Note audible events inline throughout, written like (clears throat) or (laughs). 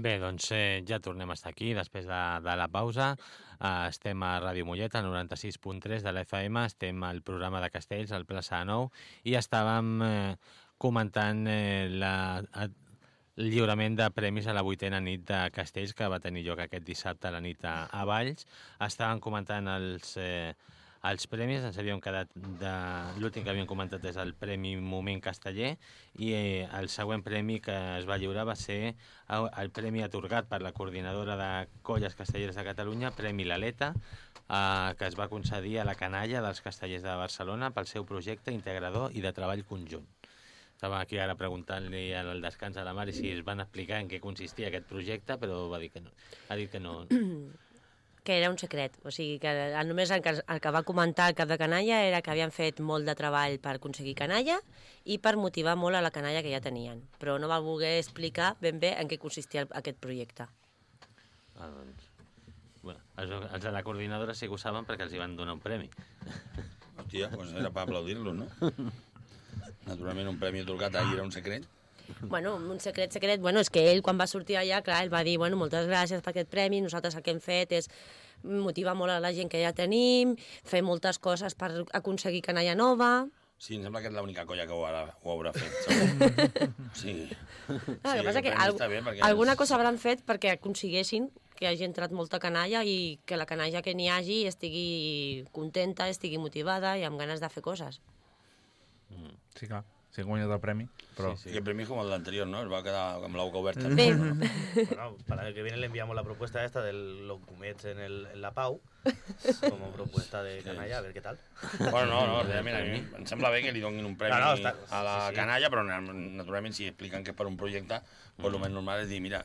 Bé, doncs eh, ja tornem a estar aquí després de, de la pausa. Eh, estem a Ràdio Mollet, al 96.3 de l'FM, estem al programa de Castells, al Plaça de Nou, i estàvem eh, comentant eh, la, el lliurament de premis a la vuitena nit de Castells, que va tenir lloc aquest dissabte a la nit a, a Valls. Estàvem comentant els... Eh, els premis, ens havíem quedat de... L'últim que havíem comentat és el Premi Moment Casteller i eh, el següent premi que es va lliurar va ser el, premi atorgat per la coordinadora de colles castelleres de Catalunya, Premi L'Aleta, eh, que es va concedir a la canalla dels castellers de Barcelona pel seu projecte integrador i de treball conjunt. Estava aquí ara preguntant-li al descans a la Mari si es van explicar en què consistia aquest projecte, però va dir que no. Ha dit que no. (clears throat) que era un secret, o sigui que només el que, el que va comentar el cap de canalla era que havien fet molt de treball per aconseguir canalla i per motivar molt a la canalla que ja tenien, però no va voler explicar ben bé en què consistia el- aquest projecte. Ah, doncs... Bueno, els, els de la coordinadora sí que ho saben perquè els hi van donar un premi. Hòstia, doncs era per aplaudir-lo, no? (laughs) Naturalment, un premi atorgat ahir era un secret. Bueno, un secret, secret, bueno, és que ell quan va sortir allà, clar, ell va dir, bueno, moltes gràcies per aquest premi, nosaltres el que hem fet és motivar molt a la gent que ja tenim, fer moltes coses per aconseguir canalla nova... Sí, em sembla que és l'única colla que ho, haurà, ho haurà fet. (laughs) segur. sí. No, Sí, el que passa que al, bé alguna és- cosa hauran fet perquè aconseguessin que hagi entrat molta canalla i que la canalla que n'hi hagi estigui contenta, estigui motivada i amb ganes de fer coses. Sí, clar. Sí, que ha guanyat el premi, però... Sí. Aquest premi és com el l'anterior, ¿no? Es va quedar amb la boca oberta. Bé, Bueno, para el que viene le enviamos la propuesta esta del Locumets en, el, en la Pau, como propuesta de canalla, a ver qué tal. Bueno, no, no, realment, a mi em sembla bé que li donin un premi No, no, està- a la sí, sí. canalla, però na- naturalment si expliquen que és per un projecte, mm. pues, el més normal és dir, mira,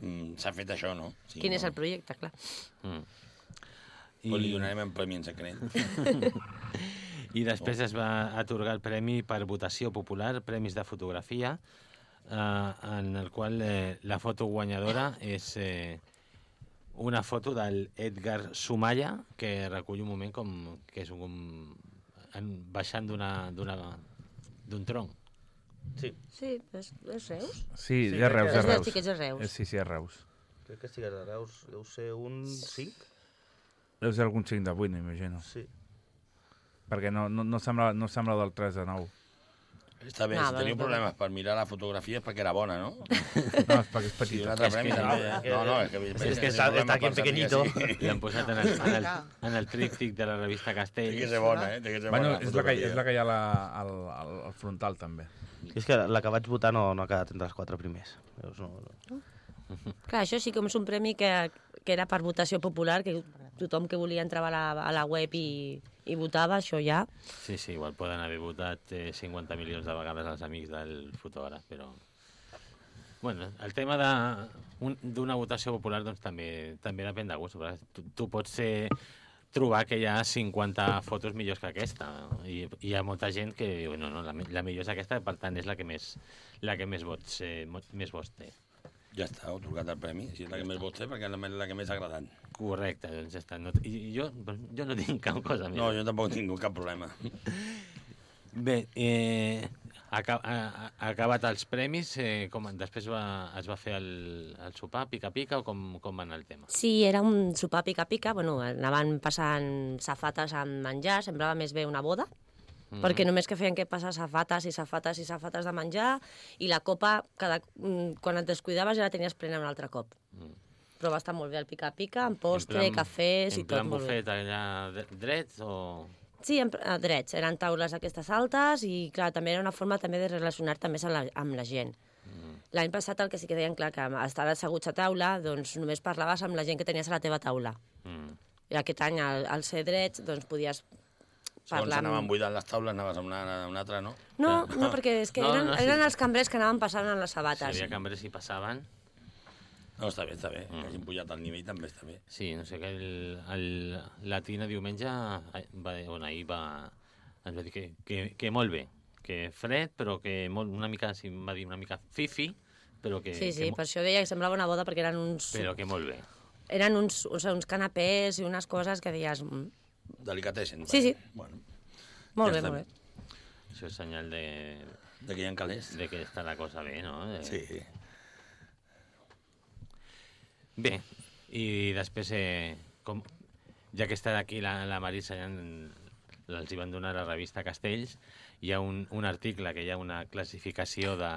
mm, s'ha fet això, no? Sí, quin no? és el projecte, clar. Mm. Pues li donarem un premi en secret. (laughs) I després es va atorgar el premi per votació popular, Premis de Fotografia, eh, en el qual eh, la foto guanyadora és eh, una foto del Edgar Sumaya, que recull un moment com que és un, en, baixant d'un tronc. Sí, Sí, és, és Reus? Sí, Sí, és Reus, és Reus. és de Reus. Eh, Sí, sí, és Reus. crec que estigués de Reus, deu ser un 5. Deu ser algun 5 de 8, m'imagino. Sí. Perquè no, no, no, sembla, no sembla del 3 de 9. Està bé, No, si teniu problemes per mirar la fotografia és perquè era bona, no? (laughs) No, és perquè és Sí, petit. un altre És premi que també. no, eh? No, no, és que... és que està- està aquí en pequeñito. L'han posat en el, en, el, en el tríptic de la revista Té que ser bona, eh? Té que ser Bueno, bona. és la que, és la que hi ha la, al, al, al frontal, també. És que la que vaig votar no, no ha quedat entre els quatre primers. Veus, no, no. Clar, això sí que és un premi que, que era per votació popular, que tothom que volia entrar a la, a la web i, i votava, això ja. Sí, sí, igual poden haver votat eh, 50 milions de vegades els amics del fotògraf, però... Bueno, el tema de- un- d'una votació popular doncs, també també depèn de gust. Tu, tu pots ser, trobar que hi ha 50 fotos millors que aquesta i hi ha molta gent que diu no, no, la, la millor és aquesta, per tant és la que més, la que més vots, eh, més vots té. Ja està, ha otorgat el premi. Si és la que més vols fer, perquè és la, la que més ha agradat. Correcte, doncs ja està. No, I i jo, jo no tinc cap cosa més. No, jo tampoc tinc cap problema. (laughs) Bé, eh, aca ha, ha acabat els premis, eh, com, després va, es va fer el, el sopar pica-pica o com, com va anar el tema? Sí, era un sopar pica-pica, bueno, anaven passant safates amb menjar, semblava més bé una boda, mm. perquè només que feien que passar safates i safates i safates de menjar, i la copa, cada, mm, quan et descuidaves ja la tenies plena un altre cop. Mm. Però va estar molt bé el pica-pica, amb postre, En plan- cafès i en tot plan molt bé. bufet allà dre- drets o... Sí, en, a drets, eren taules aquestes altes i, clar, també era una forma també de relacionar-te més amb la, amb la gent. Mm. L'any passat el que sí que deien, clar, que estaves asseguts a taula, doncs només parlaves amb la gent que tenies a la teva taula. Mm. I aquest any, al, al ser drets, doncs podies Segons anaven amb... buidant les taules, anaves a una, a una altra, no? No, no, perquè és que No, eren, no, sí. eren els cambrers que anaven passant en les Si sabates. hi havia cambres i passaven... No, està bé, està bé. Mm. Que hagin pujat al nivell també està bé. Sí, no sé, que el, el, la Tina diumenge, va, bueno, ahir va, ens va dir que, que, que molt bé, que fred, però que molt, una mica, em va dir una mica fifi, però que, Sí, sí, que, per això deia que semblava una boda perquè eren uns, però que molt bé. eren uns, uns, uns canapés i unes coses que deies... Mm, Delicatessen. Sí, sí. Bueno, molt Ja bé, està. molt bé. Això és senyal de, de que hi ha calés. de que està la cosa bé, no? De, Sí. Bé, i després, eh, com, ja que està aquí la, la Marisa, ja en- els hi van donar a la revista Castells, hi ha un, un article que hi ha una classificació de,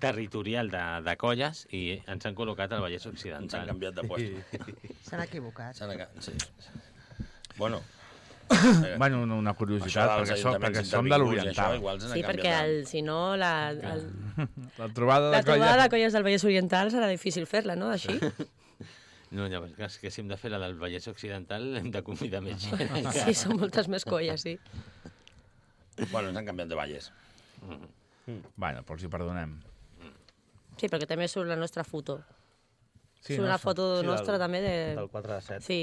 territorial de, de colles i ens han col·locat al Vallès Ens han Occidental. canviat de puesto. (laughs) S'han equivocat. S'han aca- sí. Bueno, (laughs) Bueno, una, una això curiositat, dels perquè, som, ajuntaments perquè som de això, l'Oriental. Sí, perquè de- el, si no, la, el, (laughs) La trobada la de trobada de colla... colles del Vallès Oriental serà difícil fer-la, no? Així? (laughs) No, llavors, clar, és que si hem de fer la del Vallès Occidental hem de convidar més gent. Sí, són moltes més colles, sí. Bueno, ens han canviat de valles. Bueno, però els hi perdonem. Sí, perquè també surt la nostra foto. Sí, surt no, una foto Sí, nostra del- també de... Del 4 de 7, Sí,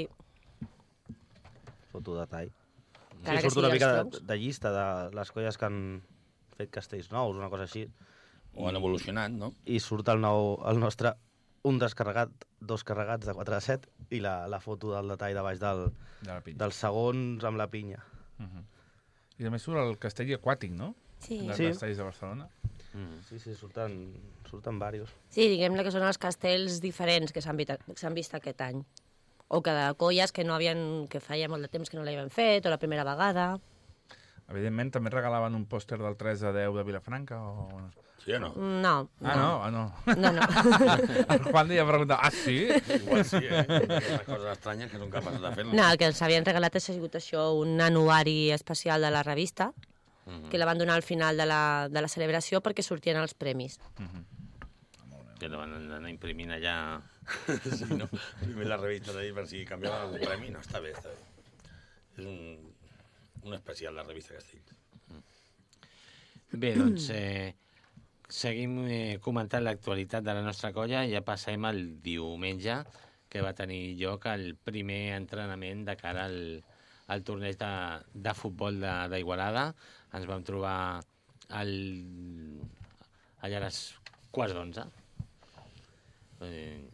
foto de tall. Encara sí, surt una mica de, de llista de les colles que han fet castells nous, una cosa així. O han evolucionat, no? I surt el, nou, el nostre un descarregat, dos carregats de 4 a 7 i la, la foto del detall de baix del, De dels segons amb la pinya. I també surt el castell aquàtic, no? sí. De Sí. castells de Barcelona. Sí, sí, surten, surten diversos. Sí, diguem-ne que són els castells diferents que s'han vist, s'han vist aquest any. O que de colles que no havien, que feia molt de temps que no l'havien fet, o la primera vegada. Evidentment, també regalaven un pòster del 3 a 10 de Vilafranca o... Sí o no? No. Ah, no, ah, no. No, no. (laughs) El Juan li ha preguntat, ah, sí? Igual sí, eh? Unes coses estranyes que són capaços de fer-lo. No, el que ens havien regalat ha sigut això, un anuari especial de la revista, que la van donar al final de la, de la celebració perquè sortien els premis. Que la van anar imprimint allà... (laughs) Sí, no? Primer la revista d'ahir per si canviaven algun premi. No, està bé, està bé. És un, un especial, la revista Castells. Bé, doncs, eh, seguim eh, comentant l'actualitat de la nostra colla i ja passem al diumenge, que va tenir lloc el primer entrenament de cara al, al torneig de, de futbol de- d'Igualada. Ens vam trobar al, allà a les quarts d'onze. Eh,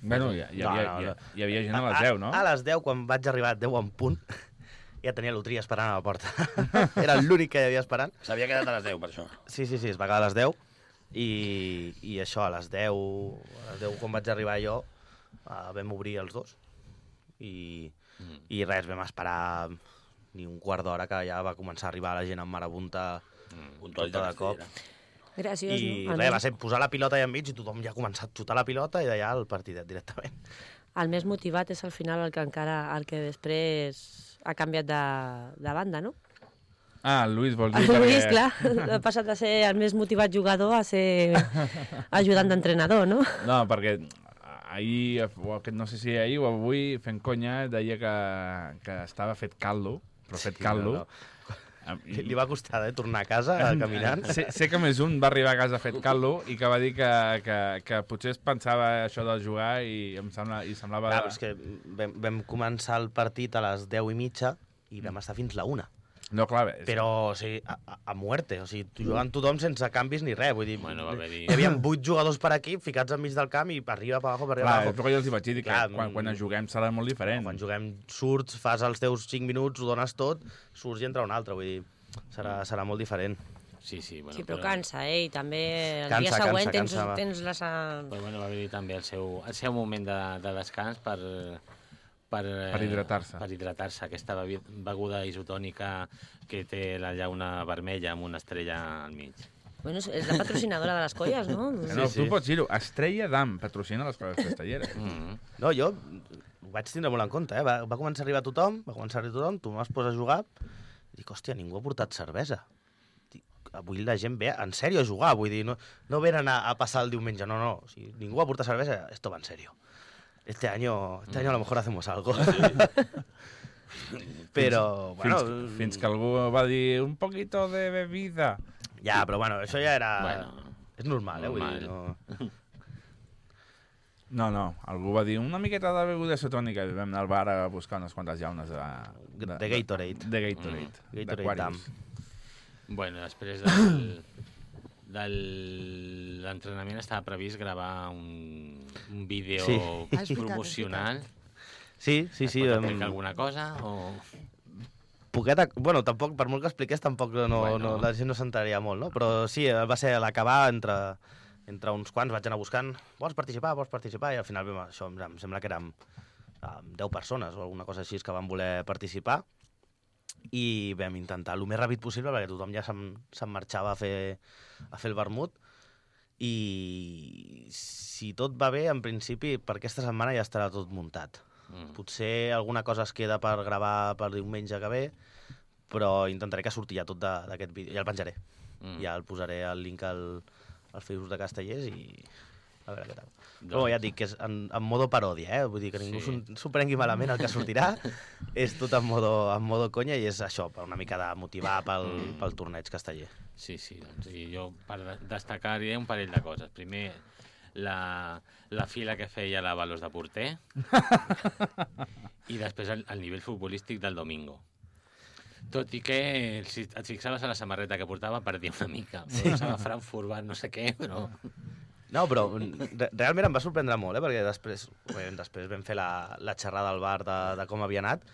Bueno, hi, hi, havia, no, hi, no. hi havia gent a les 10, no? A, a les 10, quan vaig arribar a 10 en punt, (laughs) ja tenia l'Utria esperant a la porta. (laughs) Era l'únic que hi havia esperant. S'havia quedat a les 10, per això. Sí, sí, sí, es va quedar a les 10 i, i això, a les 10, a les 10 quan vaig arribar jo, uh, vam obrir els dos i, Mm. i res, vam esperar ni un quart d'hora que ja va començar a arribar la gent amb marabunta Puntualitat Tota de cop. castellera. Graciós, i no? res, va ser posar la pilota allà enmig i tothom ja ha començat a xutar la pilota i d'allà el partidet directament. El més motivat és al final el que encara, el que després ha canviat de, de banda, no? Ah, el Lluís vol dir El Lluís, perquè... clar, ha passat de ser el més motivat jugador a ser (laughs) ajudant d'entrenador, no? No, perquè ahir, o aquest, no sé si ahir o avui, fent conya, deia que, que estava fet caldo, però fet Sí, caldo. no, Am- Li, va costar eh, tornar a casa caminant. Sé, sé que més un va arribar a casa fet caldo i que va dir que, que, que potser es pensava això de jugar i em sembla, i semblava... Clar, és que vam, vam començar el partit a les 10 i mitja i vam estar fins la 1. No, clar, és... Però, o sigui, a, a, muerte. O sigui, jugant tothom sense canvis ni res. Vull dir, Bueno, va haver-hi- hi havia 8 jugadors per aquí, ficats enmig del camp i per arriba, per abajo, per arriba, Clar, per abajo. que jo els hi vaig dir, que Clar, quan, quan mm, juguem serà molt diferent. Quan juguem, surts, fas els teus 5 minuts, ho dones tot, surts i entra un altre. Vull dir, serà, serà molt diferent. sí, sí, bueno, Sí, però cansa, eh? I també el Cansa, dia cansa, següent tens, cansa, va. tens la... Però bueno, va haver-hi també el seu, el seu moment de, de descans per, per, Per hidratar-se. Per hidratar-se, aquesta beguda isotònica que té la llauna vermella amb una estrella al mig. Bueno, és- la patrocinadora de les colles, no? Sí, no, sí. tu pots dir-ho. Estrella d'Am patrocina les coses castelleres. Mm. No, jo ho vaig tindre molt en compte, eh? Va, va començar a arribar tothom, va començar a arribar tothom, tu vas posar a jugar, i dic, hòstia, ningú ha portat cervesa. Dic, avui la gent ve en sèrio a jugar, vull dir, no, no venen a, a passar el diumenge, no, no. O sigui, ningú ha portat cervesa, esto va en serio. Este año, este año a lo mejor hacemos algo. (laughs) Però, bueno, fins, fins que algú va dir un poquito de bebida. ja, però bueno, això ja era... Bueno, és normal, eh? Vull dir, normal. no... No, no, algú va dir una miqueta de beguda isotònica i vam anar al bar a buscar unes quantes llaunes de... De Gatorade. De Gatorade. Mm. Gatorade. Bueno, després del, (laughs) de l'entrenament estava previst gravar un, un vídeo Sí. Ah, promocional. Sí, sí, sí. Es pot explicar alguna cosa? O... poqueta... Bueno, tampoc, per molt que expliqués, tampoc no, Bueno. no, la gent no s'enteraria molt, no? Però sí, va ser a l'acabar entre, entre uns quants vaig anar buscant, vols participar, vols participar, i al final vam, això, em em sembla que érem um, 10 persones o alguna cosa així que van voler participar i vam intentar el més ràpid possible perquè tothom ja se'n se'n marxava a fer, a fer el vermut i si tot va bé, en principi, per aquesta setmana ja estarà tot muntat. Mm. Potser alguna cosa es queda per gravar per diumenge que ve, però intentaré que surti ja tot d'aquest vídeo. Ja el penjaré. Mm. Ja el posaré el link al, al Facebook de Castellers i a veure què tal. Doncs- Però ja et dic que és en, en modo paròdia, eh? Vull dir que ningú Sí. sí. s'ho prengui malament el que sortirà. (laughs) és tot en modo, en modo conya i és això, per una mica de motivar pel, Mm. pel torneig casteller. Sí, sí, doncs, i jo per de- destacar-hi un parell de coses. Primer, la, la fila que feia la Balos de porter (laughs) i després el, el nivell futbolístic del Domingo. Tot i que, si et fixaves a la samarreta que portava, perdia una mica. Posava Frankfurt, no sé què, però... No, però re realment em va sorprendre molt, eh? perquè després, bé, després vam fer la, la xerrada al bar de, de com havia anat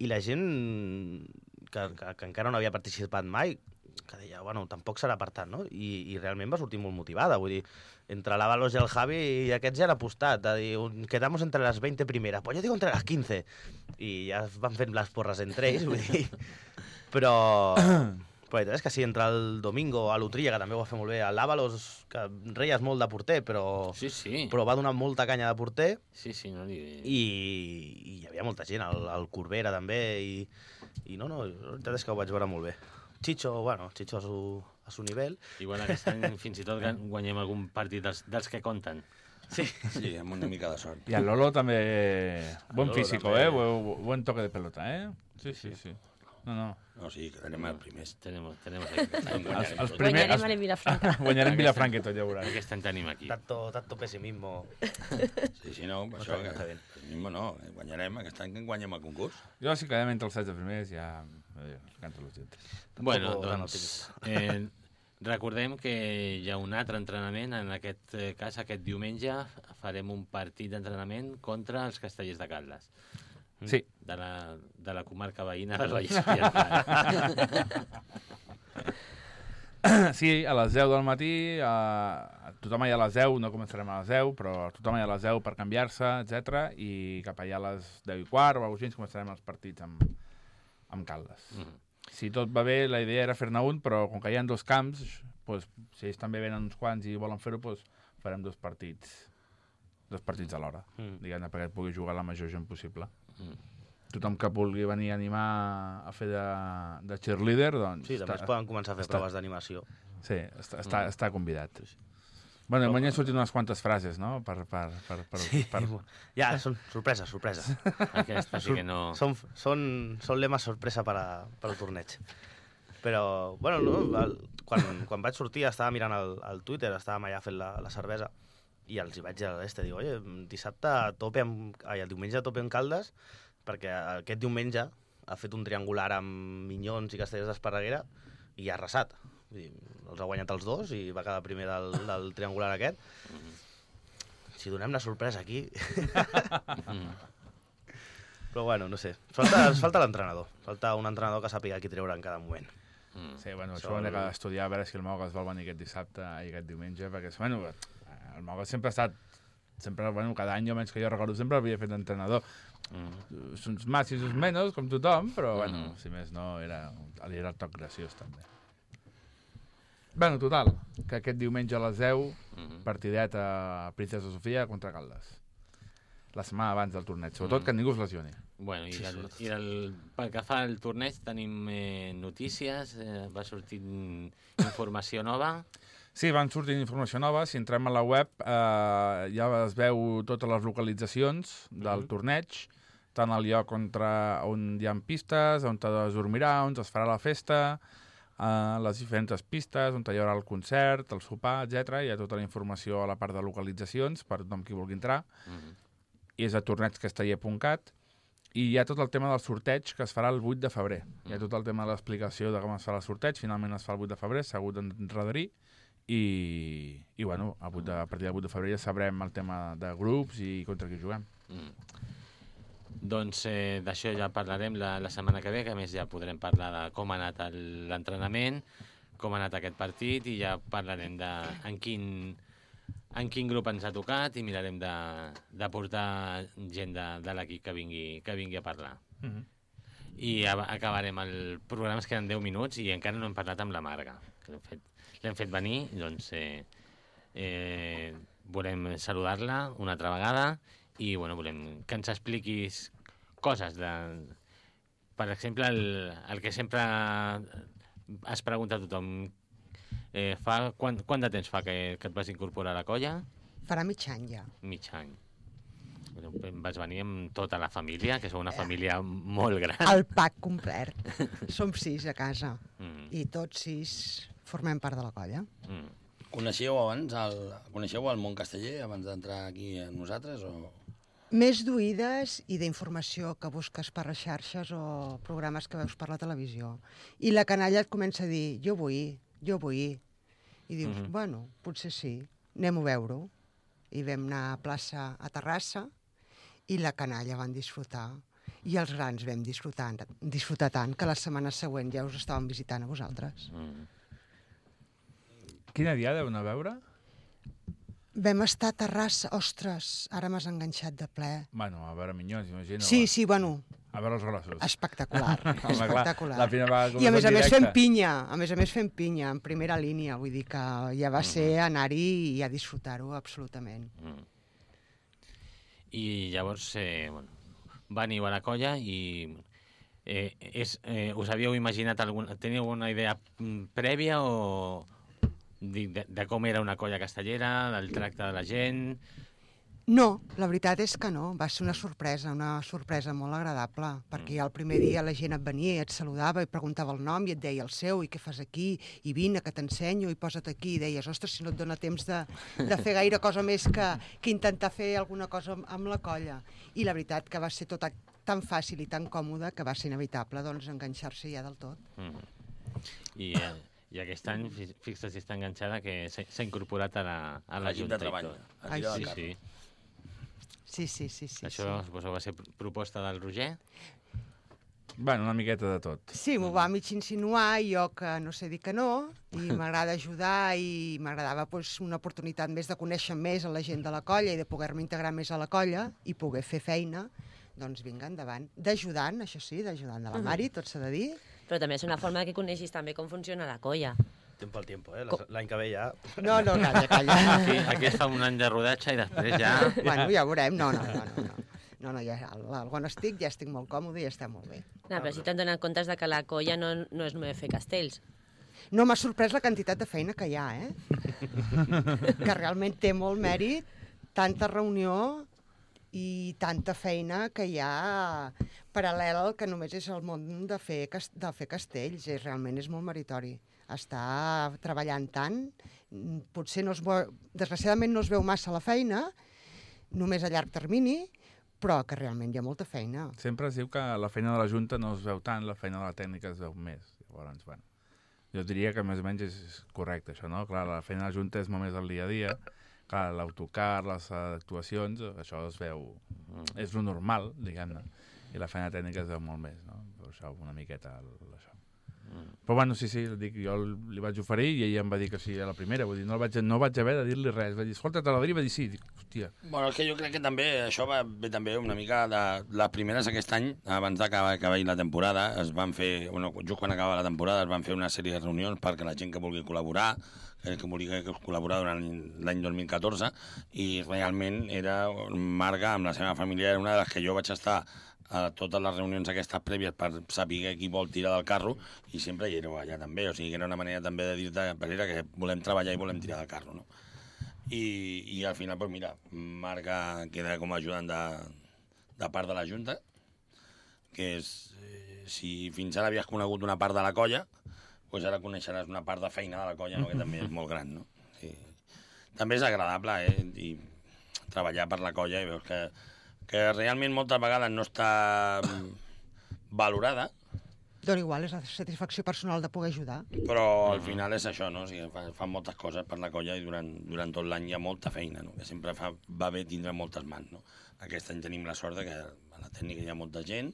i la gent que, que, que encara no havia participat mai que deia, bueno, tampoc serà per tant, no? I, i realment va sortir molt motivada, vull dir, entre la Valos i el Javi i aquests ja han apostat, de dir, "Un- quedamos entre las 20 primeras, pues yo digo entre las 15, i ja van fent les porres entre ells, vull dir, però... Però la veritat és que sí, entre el Domingo, a l'Utria, que també ho va fer molt bé, a l'Àvalos, que reies molt de porter, però, Sí, sí. però va donar molta canya de porter, Sí, sí, no li... i, i hi havia molta gent, el, el Corbera també, i, i no, no, la veritat és que ho vaig veure molt bé. Chicho, bueno, Chicho a su, a su nivell. Igual aquest any (laughs) fins i tot gan- guanyem algun partit dels, dels que compten. Sí. Sí, amb una mica de sort. I el Lolo també... Buen Lolo físico, també. eh? Bu- Buen toque de pelota, eh? Sí, sí, sí. No, no. No, sí, quedarem els primers. Tenemos, tenemos aquí. Els, els primers... Guanyarem Els, a Vilafranca. (laughs) guanyarem Vilafranca i tot, ja veuràs. Aquest any tenim aquí. Tanto, tanto pessimismo. Sí, sí, no, per No això que... està bé. Mismo no, eh, guanyarem, aquest any que guanyem el concurs. Jo, si quedem entre els 16 primers, ja... Eh, canto los dientes. Bueno, doncs, eh, recordem que hi ha un altre entrenament, en aquest eh, cas, aquest diumenge, farem un partit d'entrenament contra els castellers de Caldes, Sí. de la, de la comarca veïna del (laughs) Vallès. (laughs) Sí, a les 10 del matí, eh, tothom allà a les 10, no començarem a les 10, però tothom allà a les 10 per canviar-se, etc. I cap allà a les 10 i quart o alguna cosa així, començarem els partits amb, amb Caldes. Mhm. Si tot va bé, la idea era fer-ne un, però com que hi ha dos camps, doncs, si ells també venen uns quants i volen fer-ho, doncs, farem dos partits dos partits alhora, Mm. diguem-ne, perquè pugui jugar la major gent possible. Mm. Tothom que vulgui venir a animar a fer de, de cheerleader, doncs... Sí, també es poden començar a fer està- proves d'animació. Sí, està, està, Mm. està convidat. Bueno, Però- m'han sortit unes quantes frases, no?, per... per, per, per, Sí, per... ja, són sorpreses, sorpreses. (laughs) Aquesta sí que no... Són, són, són lemes sorpresa per, a, per al torneig. Però, bueno, no, el, quan, quan vaig sortir estava mirant el, el Twitter, estàvem allà fent la, la cervesa, i els hi vaig dir a l'Este, dic, oye, dissabte a tope amb, ai, el diumenge a tope amb Caldes, perquè aquest diumenge ha fet un triangular amb Minyons i Castellers d'Esparreguera i ha arrasat. Vull dir, els ha guanyat els dos i va quedar primer del, del triangular aquest. Si donem la sorpresa aquí... Mm. (laughs) Però bueno, no sé. Falta, ens falta l'entrenador. Falta un entrenador que sàpiga qui treure en cada moment. Mm. Sí, bueno, Això això ho hem d'estudiar a veure si el Mogues vol venir aquest dissabte i aquest diumenge, perquè, bueno, el Mogues sempre ha estat sempre, bueno, cada any, almenys que jo recordo, sempre havia fet d'entrenador. Mm. Uns más i uns menys, com tothom, però, bueno, Mhm. si més no, era, era el toc graciós, també. Bueno, total, que aquest diumenge a les 10, Mm. partidet a Princesa Sofia contra Caldes. La setmana abans del torneig, sobretot Mm. que ningú es lesioni. Bueno, i, del, i del, pel que fa al torneig tenim eh, notícies, eh, va sortir informació nova. Sí, van sortint informació nova. Si entrem a la web eh, ja es veu totes les localitzacions del Mhm. torneig, tant el lloc on, on hi ha pistes, on es dormirà, on es farà la festa, eh, les diferents pistes, on hi haurà el concert, el sopar, etc. Hi ha tota la informació a la part de localitzacions per tothom qui vulgui entrar. Mm. I és a torneigscasteller.cat. I hi ha tot el tema del sorteig que es farà el 8 de febrer. Hi ha tot el tema de l'explicació de com es farà el sorteig. Finalment es fa el 8 de febrer, s'ha hagut d'enredarir. I, i bueno, a, 8 de, a partir del 8 de febrer ja sabrem el tema de grups i contra qui juguem. Mm. Doncs eh, d'això ja parlarem la, la setmana que ve, que més ja podrem parlar de com ha anat l'entrenament, com ha anat aquest partit i ja parlarem de en quin, en quin grup ens ha tocat i mirarem de, de portar gent de, de l'equip que, vingui, que vingui a parlar. Mhm. I a- acabarem el programa, es queden 10 minuts i encara no hem parlat amb la Marga. que L'hem fet, fet venir, doncs eh, eh, volem saludar-la una altra vegada i bueno, volem que ens expliquis coses de... Per exemple, el, el que sempre es pregunta a tothom, eh, fa, quant, quant de temps fa que, que et vas incorporar a la colla? Farà mig any ja. Mig any. Vas venir amb tota la família, que sou una família molt gran. El pack complet. (laughs) Som sis a casa Mm, i tots sis formem part de la colla. mm. Coneixeu abans el, coneixeu el món casteller abans d'entrar aquí amb nosaltres? O... Més d'oïdes i d'informació que busques per les xarxes o programes que veus per la televisió. I la canalla et comença a dir, jo vull, jo vull. I dius, Mhm. bueno, potser sí, anem a veure-ho. I vam anar a plaça a Terrassa i la canalla van disfrutar. I els grans vam disfrutar, disfrutar tant que la setmana següent ja us estàvem visitant a vosaltres. Mm. Quina dia deu anar a veure? Vam estar a Terrassa, ostres, ara m'has enganxat de ple. Bueno, a veure Minyons, imagino. Sí, sí, bueno, A veure els grossos. espectacular, (laughs) Home, clar, espectacular. la primera vegada que I a més a més fem pinya, a més a més fem pinya, en primera línia, vull dir que ja va ser Mm-hmm. anar-hi i a disfrutar-ho absolutament. Mm. I llavors, eh, bueno, veniu a la colla i eh, és, eh, us havíeu imaginat algun, teniu una idea mm, prèvia o de, de, de com era una colla castellera, del tracte de la gent? No, la veritat és que no, va ser una sorpresa, una sorpresa molt agradable, perquè ja el primer dia la gent et venia i et saludava i preguntava el nom i et deia el seu i què fas aquí, i vine que t'ensenyo i posa't aquí, i deies, ostres, si no et dona temps de, de fer gaire cosa més que, que intentar fer alguna cosa amb, amb la colla. I la veritat que va ser tot tan fàcil i tan còmode que va ser inevitable doncs, enganxar-se ja del tot. Mm. I, eh, I aquest any, fi- fixa't si està enganxada, que s'ha incorporat a la, a la L'equip Junta. de treball. Ai, Sí, sí. Sí, sí, sí. sí Això, sí. suposo, va ser pr- proposta del Roger? Bueno, una miqueta de tot. Sí, m'ho va mig insinuar i jo que no sé dir que no, i (laughs) m'agrada ajudar i m'agradava pues, una oportunitat més de conèixer més a la gent de la colla i de poder-me integrar més a la colla i poder fer feina, doncs vinga, endavant. D'ajudant, això sí, d'ajudant de la Mari, tot s'ha de dir. Però també és una forma de que coneixis també com funciona la colla. Tempo al tiempo, eh? L'any que ve ja... No, no, calla, calla. Aquí, aquí es fa un any de rodatge i després ja... (laughs) bueno, ja veurem. No, no, no, no. no. No, no, ja, on estic ja estic molt còmode i està molt bé. No, però si t'han donat comptes de que la colla no, no és només fer castells. No m'ha sorprès la quantitat de feina que hi ha, eh? (laughs) que realment té molt mèrit, tanta reunió i tanta feina que hi ha paral·lel al que només és el món de fer, de fer castells. És, realment és molt meritori. Està treballant tant, mm, potser no es veu, desgraciadament no es veu massa la feina, només a llarg termini, però que realment hi ha molta feina. Sempre es diu que la feina de la Junta no es veu tant, la feina de la tècnica es veu més. Llavors, bueno, jo diria que més o menys és correcte això, no? Clar, la feina de la Junta és molt més del dia a dia, clar, l'autocar, les actuacions, això es veu... És lo normal, diguem-ne, i la feina tècnica es veu molt més, no? Per això, una miqueta, el, això. Però bueno, sí, sí, dic, jo li vaig oferir i ell em va dir que sí a la primera, vull dir, no, vaig, no vaig haver de dir-li res, va dir, escolta, te la diria, va dir sí, dic, hòstia, Bueno, és que jo crec que també això va ve també una mica de les primeres aquest any, abans d'acabar acabar la temporada, es van fer, bueno, just quan acaba la temporada, es van fer una sèrie de reunions perquè la gent que vulgui col·laborar, que, vulgui col·laborar durant l'any 2014, i realment era Marga amb la seva família, era una de les que jo vaig estar a totes les reunions aquestes prèvies per saber qui vol tirar del carro i sempre hi éreu allà també, o sigui que era una manera també de dir-te que volem treballar i volem tirar del carro, no? I, i al final, pues mira, Marca queda com a ajudant de, de part de la Junta, que és, eh, si fins ara havies conegut una part de la colla, pues ara coneixeràs una part de feina de la colla, no? que també és (laughs) molt gran, no? Sí. També és agradable, eh? I treballar per la colla i veus que, que realment moltes vegades no està mm, valorada, Dona igual, és la satisfacció personal de poder ajudar. però al final és això, no? O sigui, fan, fan moltes coses per la colla i durant, durant tot l'any hi ha molta feina, no? Que sempre fa, va bé tindre moltes mans, no? Aquest any tenim la sort de que a la tècnica hi ha molta gent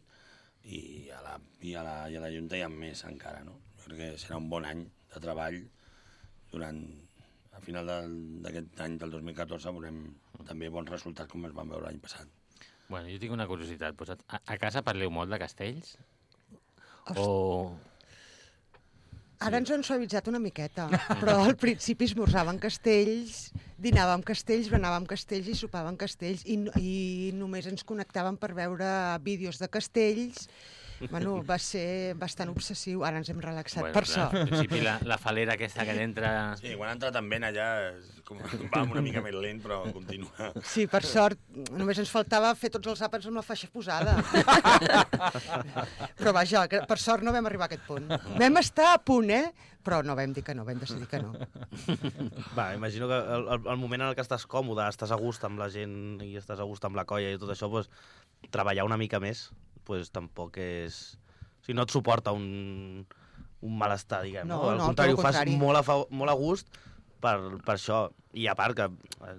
i a la, i a la, i a la Junta hi ha més encara, no? Perquè serà un bon any de treball durant a final del- d'aquest any del 2014 veurem també bons resultats com es van veure l'any passat. Bueno, jo tinc una curiositat. Pues a, a casa parleu molt de castells? O... Ara ens han suavitzat una miqueta, però al (laughs) principi esmorzàvem castells, dinàvem castells, berenàvem castells i sopàvem castells i, i només ens connectàvem per veure vídeos de castells. Bueno, va ser bastant obsessiu. Ara ens hem relaxat, per clar, sort. Al principi la, la falera aquesta que entra... Sí, quan ha entrat en vent allà és com, va una mica més lent, però continua. Sí, per sort, només ens faltava fer tots els àpats amb la faixa posada. Però vaja, per sort no vam arribar a aquest punt. Vam estar a punt, eh? Però no vam dir que no, vam decidir que no. Va, imagino que el, el, moment en el que estàs còmode, estàs a gust amb la gent i estàs a gust amb la colla i tot això, pues, treballar una mica més, pues, tampoc és... O sigui, no et suporta un, un malestar, diguem. No, No, Al no, contrari, ho fas contrari. molt a, fa, molt a gust per, per això. I a part que, eh,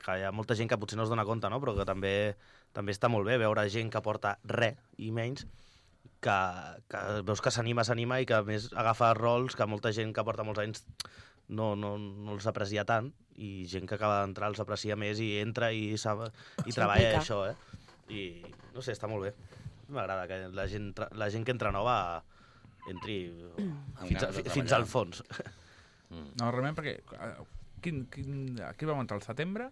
que hi ha molta gent que potser no es dona compte, no? però que també, també està molt bé veure gent que porta res i menys que, que veus que s'anima, s'anima i que a més agafa rols que molta gent que porta molts anys no, no, no els aprecia tant i gent que acaba d'entrar els aprecia més i entra i, sap, i treballa això, eh? I no sé, està molt bé. M'agrada que la gent, la gent que entra nova entri fins, a, fins al fons. No, realment, perquè... eh, Quin, quin, aquí vam entrar al setembre?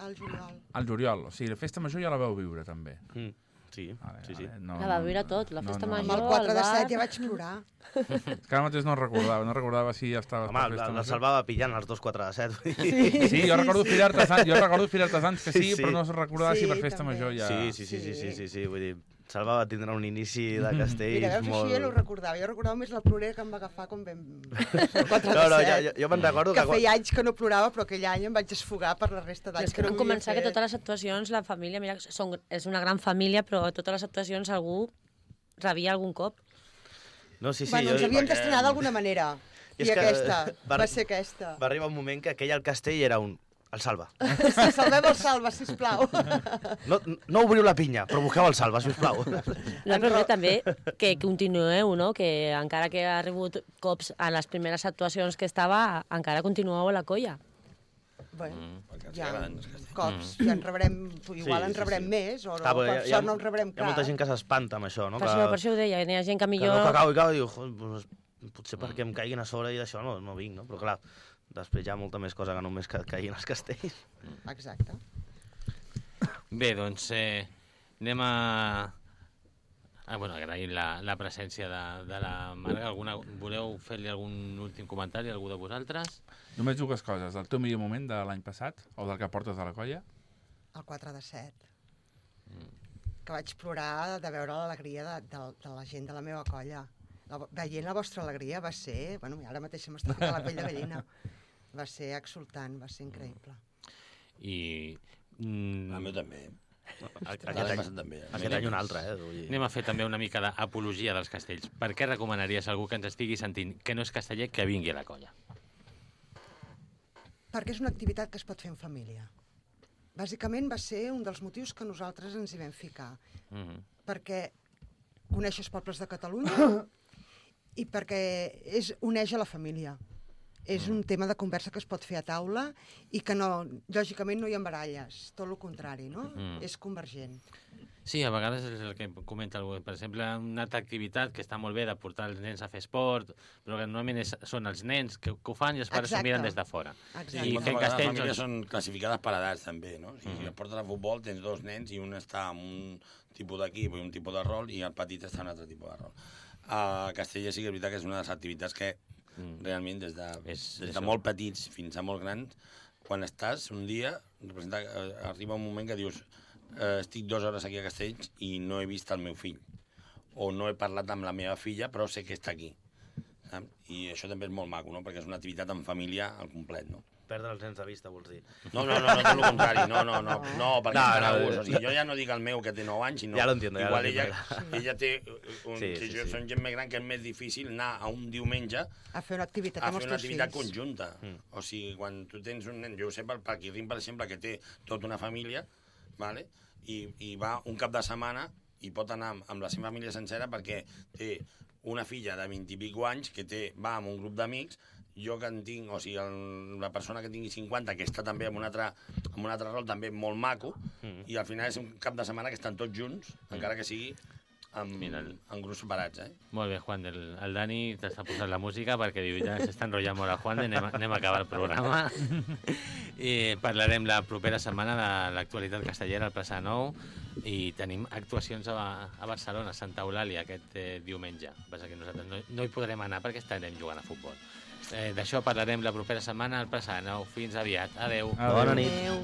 Al juliol. Al juliol. O sigui, la festa major ja la veu viure, també. Mm. Sí, Vale, sí, sí. vale. No, La va viure tot, la festa Amb major. el 4 de al 7 bar. ja vaig plorar. (laughs) Que ara mateix no recordava, no recordava si ja estava... Home, la, festa la major. salvava pillant els dos 4 de 7. Sí, Sí, jo recordo Fira Artesans, jo recordo Fira Artesans que sí, Sí, sí. però no recordava Sí, si per festa també. major ja... Sí, sí, sí, sí, sí, sí, sí, vull dir, Salva va tindre un inici de castells Mira, veus, molt... així ja no ho recordava. Jo recordava més la plorera que em va agafar quan vam... el 4 No, no, jo, 7. jo, jo me'n recordo que que... feia anys que no plorava, però aquell any em vaig esfogar per la resta És d'anys que que no havia començar que totes les actuacions, la família, mira, són, és una gran família, però totes les actuacions algú rebia algun cop. No, sí, sí, bueno, jo... ens havíem perquè- d'estrenar d'alguna manera. I I, aquesta, va- va, ser aquesta. Va arribar un moment que aquell al castell era un... El salva. Si salvem el salva, sisplau. No, no obriu la pinya, però busqueu el salva, sisplau. No, però bé, també que continueu, no? Que encara que ha rebut cops a les primeres actuacions que estava, encara continueu a la colla. bueno, Perquè ens ja, castells. cops, ja en rebrem, igual Sí, en sí, rebrem sí. més, o no, Clar, per sort no en rebrem Hi ha molta cap. gent que s'espanta amb això, no? Per, això, per això ho deia, hi ha gent que que millor... no, que cau i cau i diu, "Joder, doncs, potser perquè em caiguin a sobre i d'això no, no vinc, no? Però clar, després hi ha molta més cosa que només que caiguin els castells. Exacte. Bé, doncs eh, anem a... Ah, bueno, agrair la, la presència de, de la Marga. Alguna, voleu fer-li algun últim comentari a algú de vosaltres? Només dues coses. El teu millor moment de l'any passat, o del que portes a la colla? El 4 de 7. Que vaig plorar de veure l'alegria de, de, de la gent de la meva colla. La, veient la vostra alegria va ser... Bueno, ara mateix m'està ficant la pell de gallina. (laughs) Va ser exultant, va ser increïble. I... Mm, A mi també. Aquest any, també. aquest any un altre, eh? Vull dir... Anem a fer també una mica d'apologia dels castells. Per què recomanaries a algú que ens estigui sentint que no és casteller que vingui a la colla? Perquè és una activitat que es pot fer en família. Bàsicament va ser un dels motius que nosaltres ens hi vam ficar. Mm -hmm. Perquè coneixes pobles de Catalunya (coughs) i perquè és, uneix a la família. És un tema de conversa que es pot fer a taula i que no, lògicament no hi ha baralles, tot el contrari, no? Mm. És convergent. Sí, a vegades és el que comenta algú. Per exemple, una altra activitat que està molt bé de portar els nens a fer esport, però que normalment és, són els nens que, que ho fan i els pares s'ho miren des de fora. Exacte. I moltes fent vegades castells, Les famílies doncs- són classificades per edats, també, no? O sigui, Si et portes a futbol, tens dos nens i un està en un tipus d'equip i un tipus de rol i el petit està en un altre tipus de rol. A Castella sí que és veritat que és una de les activitats que Mm. realment des de, És- des de molt petits fins a molt grans, quan estàs un dia, representa, eh, arriba un moment que dius eh, estic dues hores aquí a Castells i no he vist el meu fill o no he parlat amb la meva filla però sé que està aquí saps? i això també és molt maco, no? perquè és una activitat en família al complet, no? Perdre els nens de vista, vols dir. No, no, no, no, tot el contrari, no, no, no, no perquè No, no, no, no, o sigui, jo ja no dic el meu que té 9 anys, sinó Ja lo entiendo, ja igual ella, ella té, un, Sí, sí, sí, jo sí. són gent més gran que és més difícil anar a un diumenge A fer una activitat a amb fer els una teus activitat fills. conjunta. Mm. O sigui, quan tu tens un nen, jo ho sé pel Paquirrin, per exemple, que té tota una família, vale? I, i va un cap de setmana i pot anar amb, amb la seva família sencera perquè té una filla de 20 i pico anys que té, va amb un grup d'amics, jo que en tinc, o sigui, el, la persona que tingui 50, que està també en un altre, en un altre rol també molt maco, Mm. i al final és un cap de setmana que estan tots junts, encara que sigui amb, Mira el- en grups separats, eh? Molt bé, Juan, el, el Dani t'està posant la música perquè diu, ja s'està enrotllant molt el Juan, anem, a- anem a acabar el programa. (laughs) I parlarem la propera setmana de l'actualitat castellera al Plaça Nou i tenim actuacions a, a Barcelona, a Santa Eulàlia, aquest eh, diumenge. El que Passa que nosaltres no, no hi podrem anar perquè estarem jugant a futbol. Eh, D'això parlarem la propera setmana al Plaça Nou. Fins aviat. Adeu. Adéu. Bona nit. Adéu.